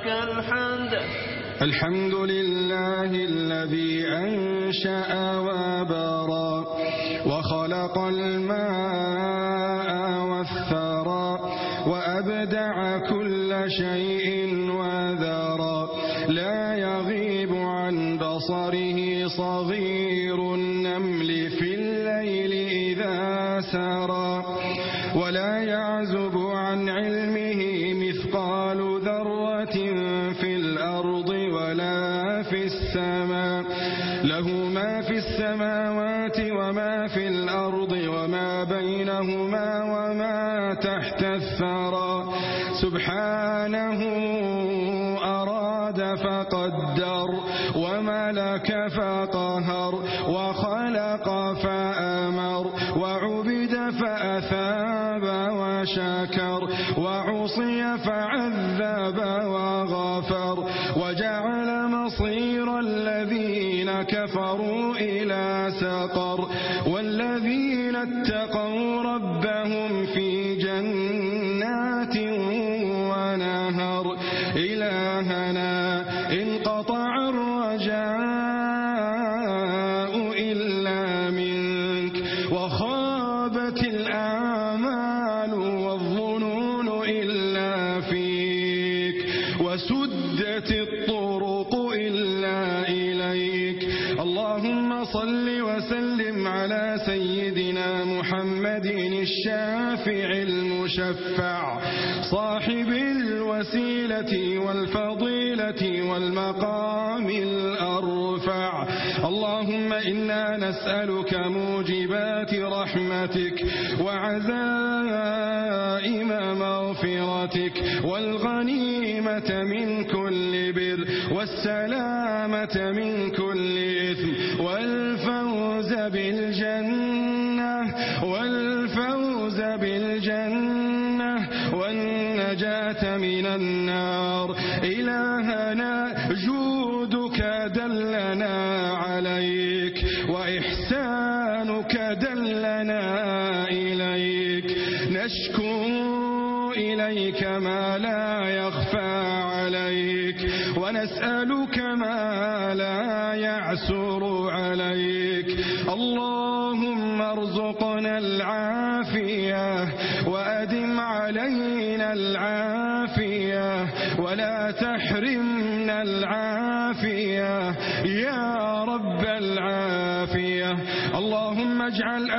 ولك الحمد. الحمد لله الذي أنشأ وبرى وخلق الماء والثرى وأبدع كل شيء وذرى لا يغيب عن بصره صغير وخلق فأمر وعبد فأثاب وشكر وعصي فعذب وغفر وجعل مصير الذين كفروا إلى سقر الوسيلة والفضيلة والمقام الأرفع. اللهم إنا نسألك موجبات رحمتك وعزائم مغفرتك والغنيمة من كل بر والسلامة من كل اللهم ارزقنا العافية وأدم علينا العافية ولا تحرمنا العافية يا رب العافية اللهم اجعل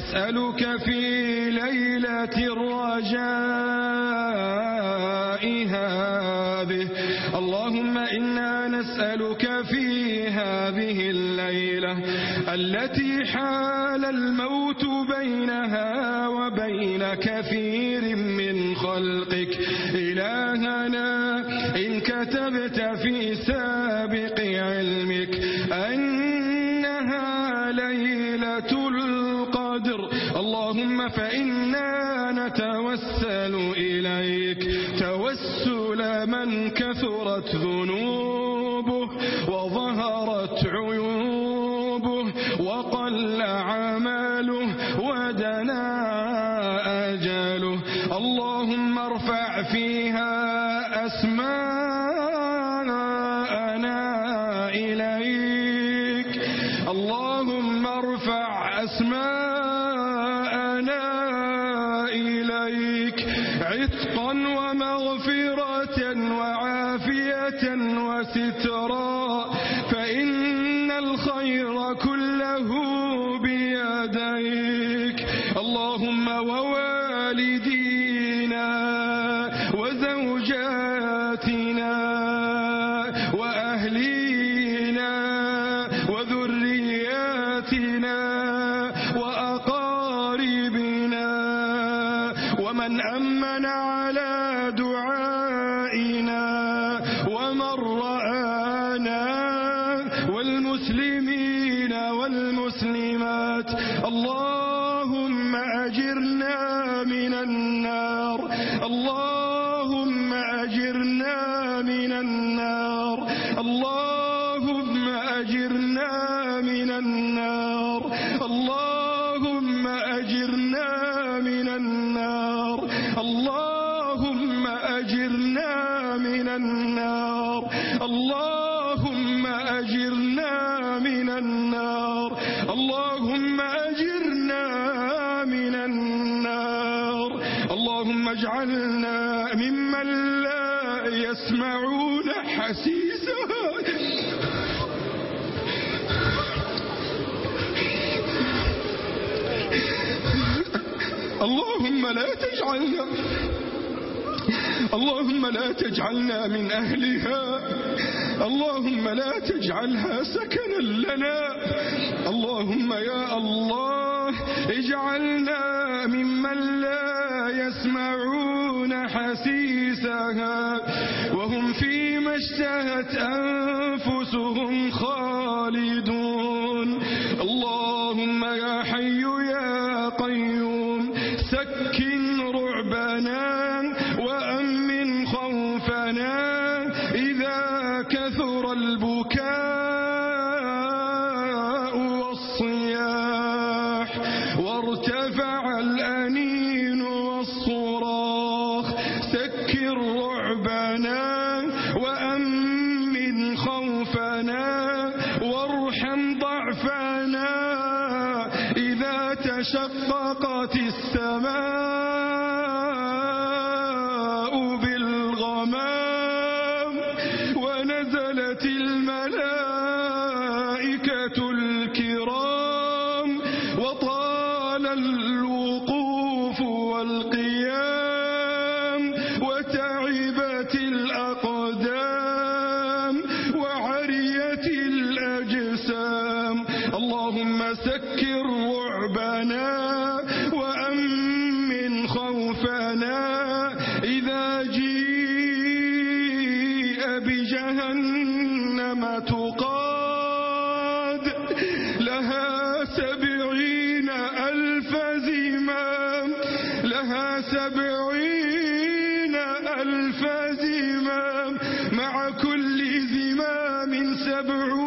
نسألك في ليلة الرجاء هذه. اللهم إنا نسألك في هذه الليلة التي حال الموت بينها وبين كثير من خلقك. إلهنا اللهم ارفع أسماءنا أجرنا من النار. الله اللهم لا تجعلنا من أهلها. اللهم لا تجعلها سكنا لنا. اللهم يا الله اجعلنا ممن لا يسمعون حسيسها. وهم فيما اشتهت أنفسهم خالدون. السماء تدعون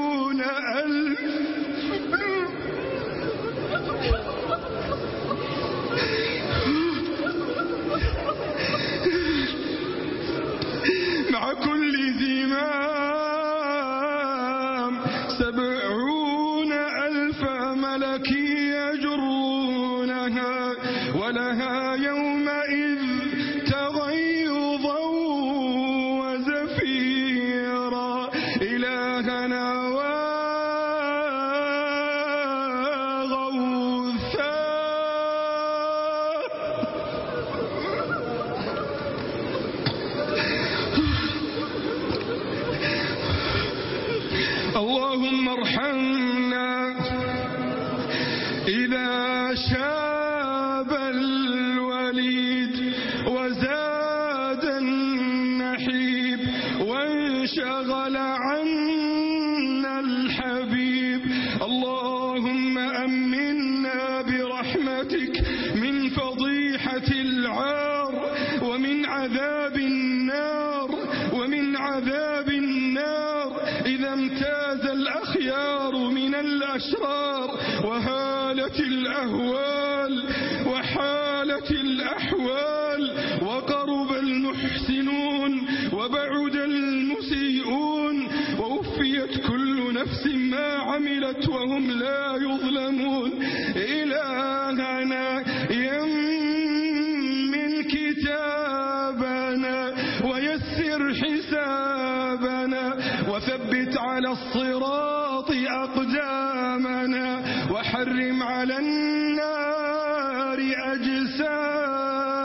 على الصراط أقدامنا وحرم على النار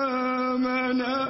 أجسامنا.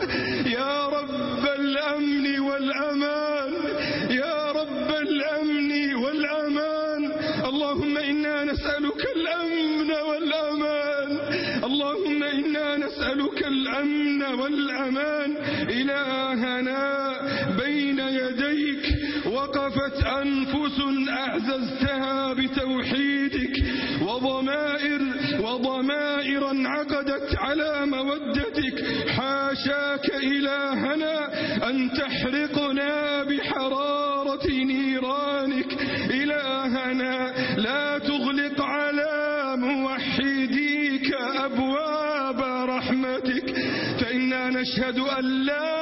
أنفس أعززتها بتوحيدك وضمائر وضمائر عقدت على مودتك. حاشاك إلهنا أن تحرقنا بحرارة نيرانك. إلهنا لا تغلق على موحديك أبواب رحمتك. فإنا نشهد أن لا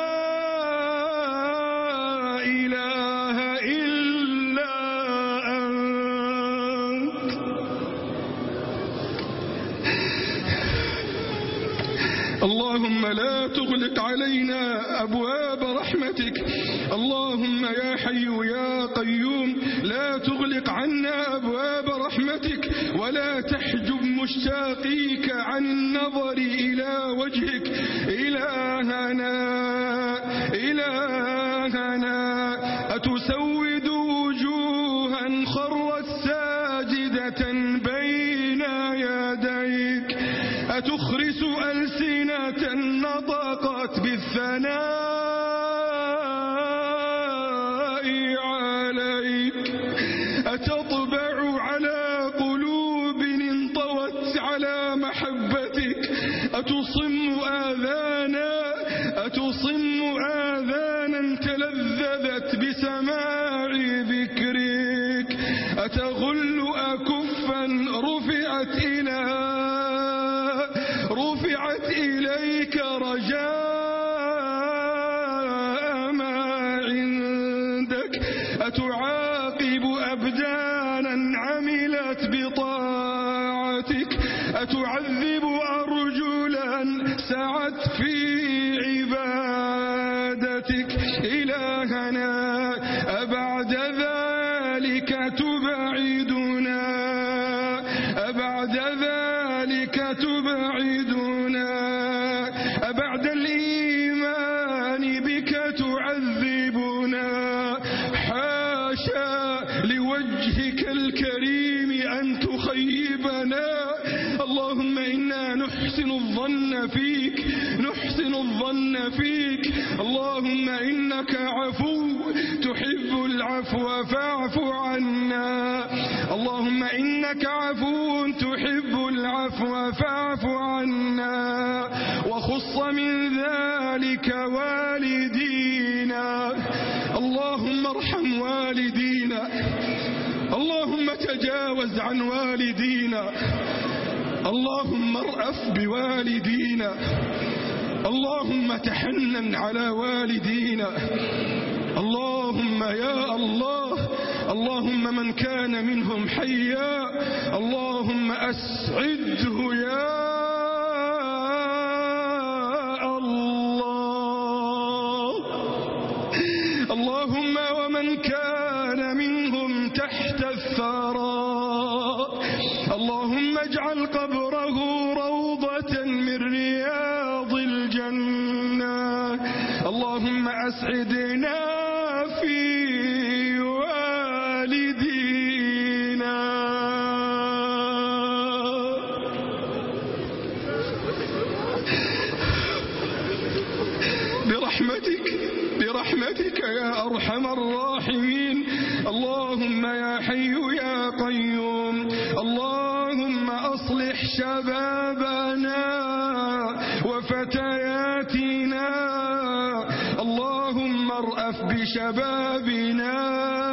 ولا تغلق علينا أبواب رحمتك. اللهم يا حي يا قيوم لا تغلق عنا أبواب رحمتك ولا تحجب مشتاقيك عن النظر إلى وجهك. أتطبع تحنن على والدينا. اللهم يا الله اللهم من كان منهم حيا اللهم أسعده يا الله آياتنا. اللهم ارأف بشبابنا.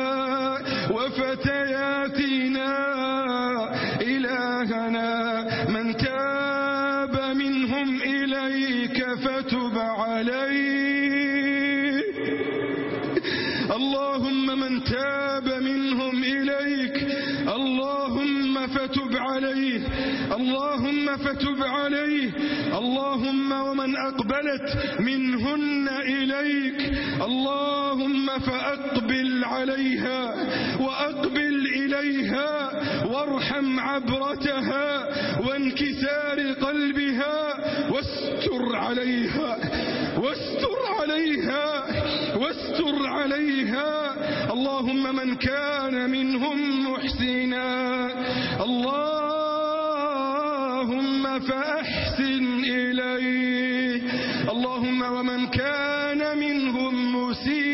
ومن أقبلت منهن إليك. اللهم فأقبل عليها وأقبل إليها وارحم عبرتها وانكسار قلبها واستر عليها واستر عليها واستر عليها. اللهم من كان منهم محسنا. الله فأحسن إليه اللهم ومن كان منهم مسيئا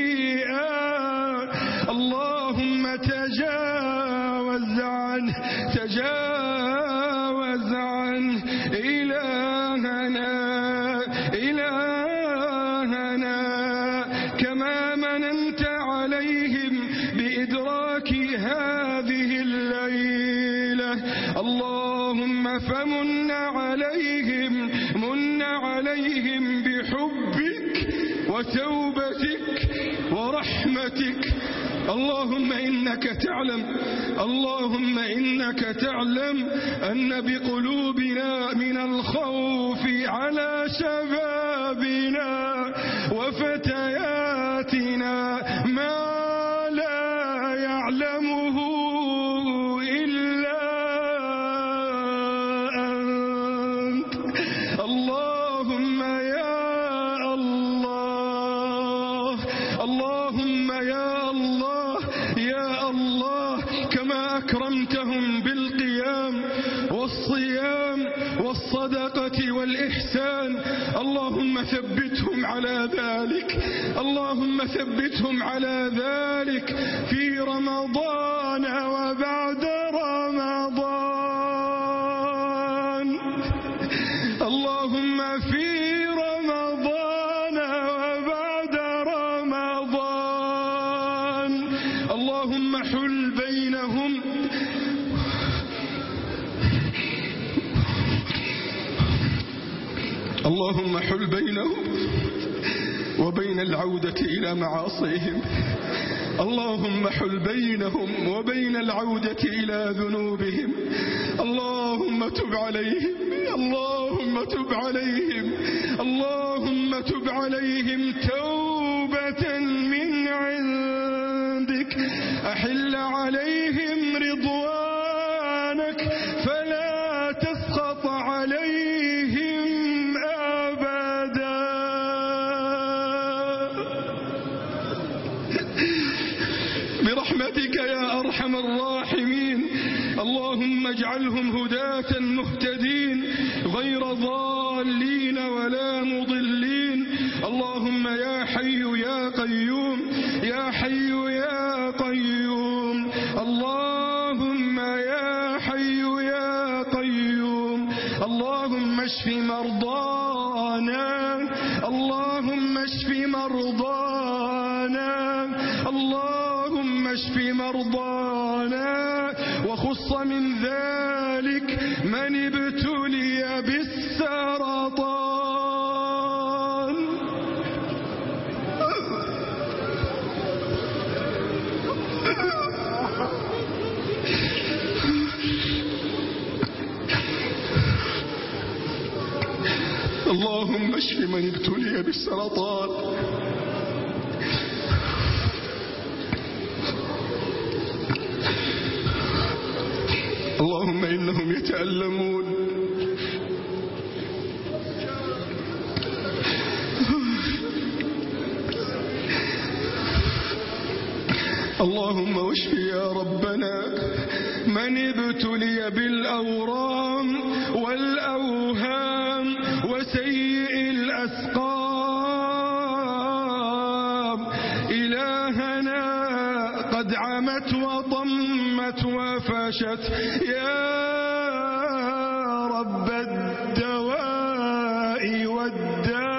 اللهم إنك تعلم أن بقلوبنا من الخوف على شباب اللهم حل بينهم وبين العودة إلى معاصيهم. اللهم حل بينهم وبين العودة إلى ذنوبهم. اللهم تب عليهم. اللهم تب عليهم. اللهم تب عليهم توبة من عندك. أحل عليهم رضوان اللهم يا حي يا قيوم يا حي بالسرطان اللهم إنهم يتألمون. اللهم واشف يا ربنا من ابتلي بالأورام والأوهام. عاشت يا رب الدواء والداء.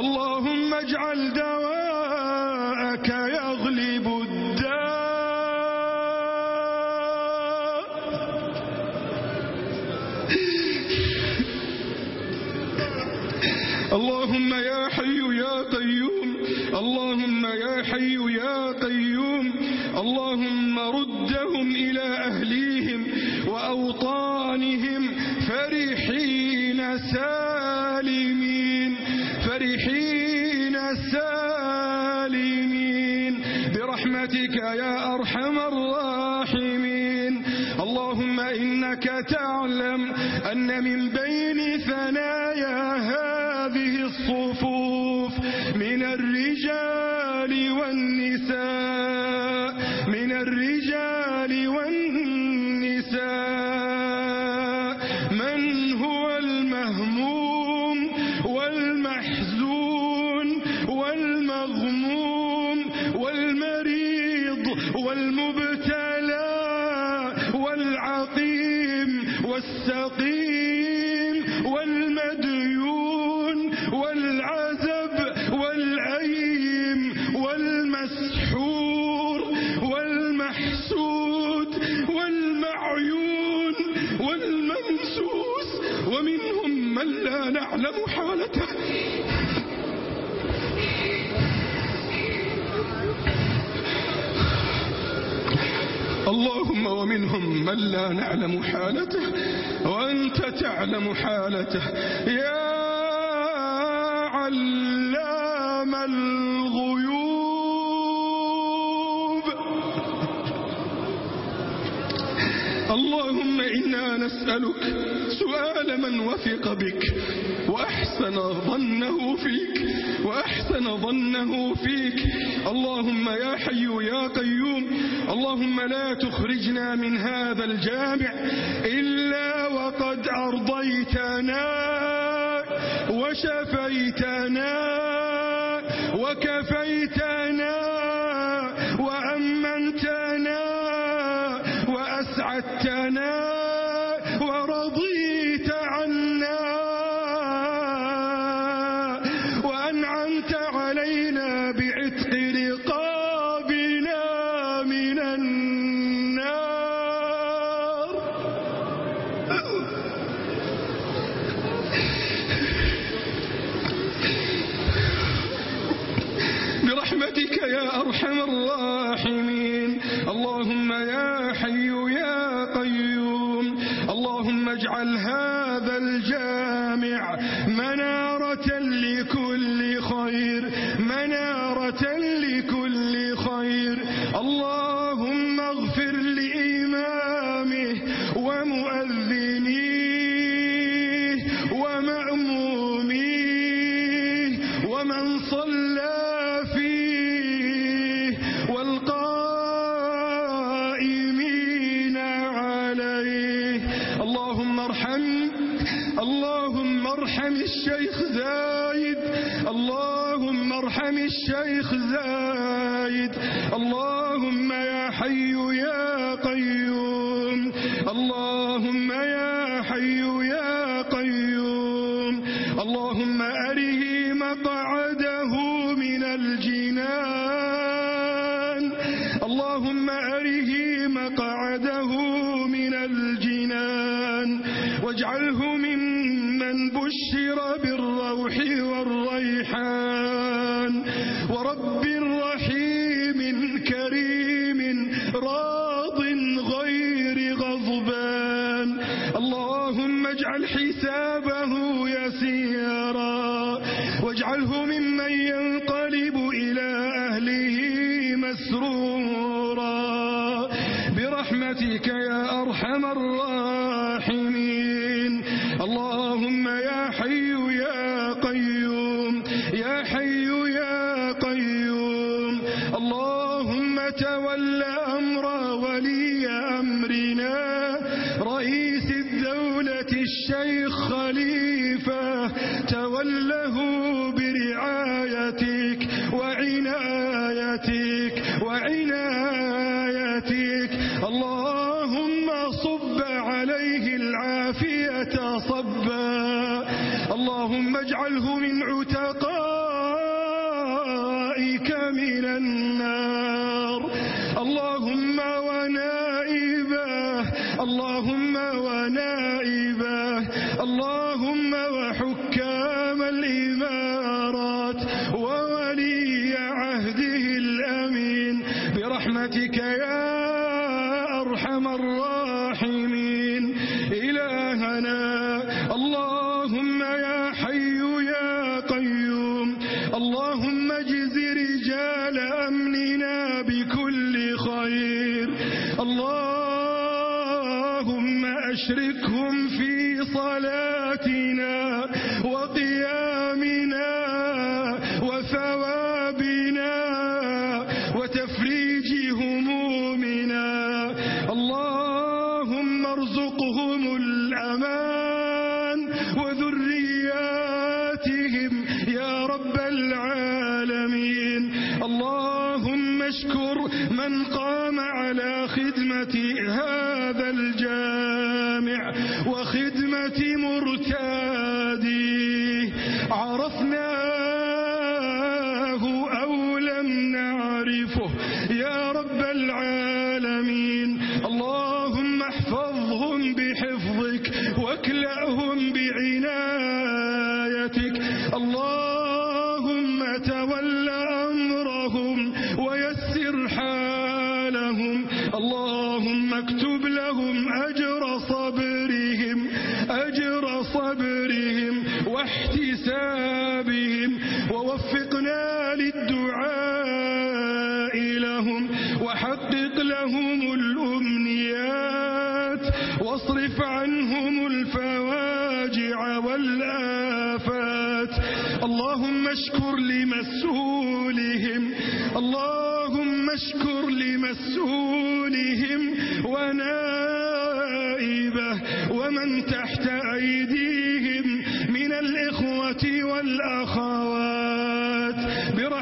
اللهم اجعل دواءك يغلب الداء. اللهم يا حي يا قيوم. اللهم يا حي يا قيوم. اللهم ردهم إلى أهليهم وأوطانهم فرحين. العقيم والسقيم والمديون والعزب والعيم والمسحور والمحسود والمعيون والممسوس ومنهم من لا نعلم ومنهم من لا نعلم حالته وأنت تعلم حالته. يا علام الغيوب. اللهم إنا نسألك سؤال من وثق بك وأحسن ظنه فيك وأحسن ظنه فيك. اللهم يا حي يا قيوم اللهم لا تخرجنا من هذا الجامع إلا وقد أرضيتنا وشفيتنا وكفيتنا حي يا قيوم. اللهم اجعل هذا الجار وضع مجزر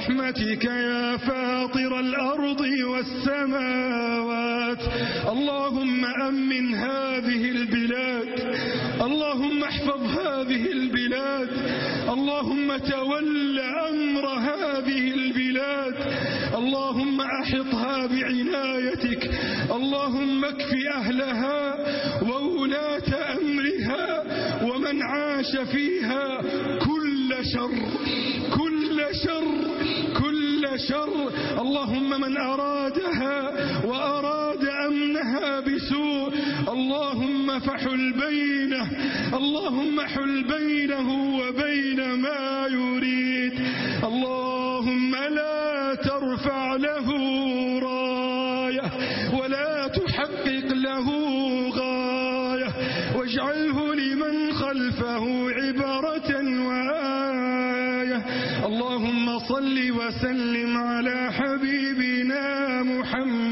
برحمتك يا فاطر الأرض والسماوات. اللهم أمن هذه البلاد. اللهم احفظ هذه البلاد. اللهم تول أمر هذه البلاد. اللهم أحطها بعنايتك. اللهم اكف أهلها وولاة أمرها ومن عاش فيها كل شر. كل كل شر كل شر. اللهم من أرادها وأراد أمنها بسوء. اللهم فحل بينه اللهم حل بينه وبين ما يريد. اللهم لا ترفع له راية ولا تحقق له غاية. واجعله لمن خلفه عبرة اللهم صل وسلم على حبيبنا محمد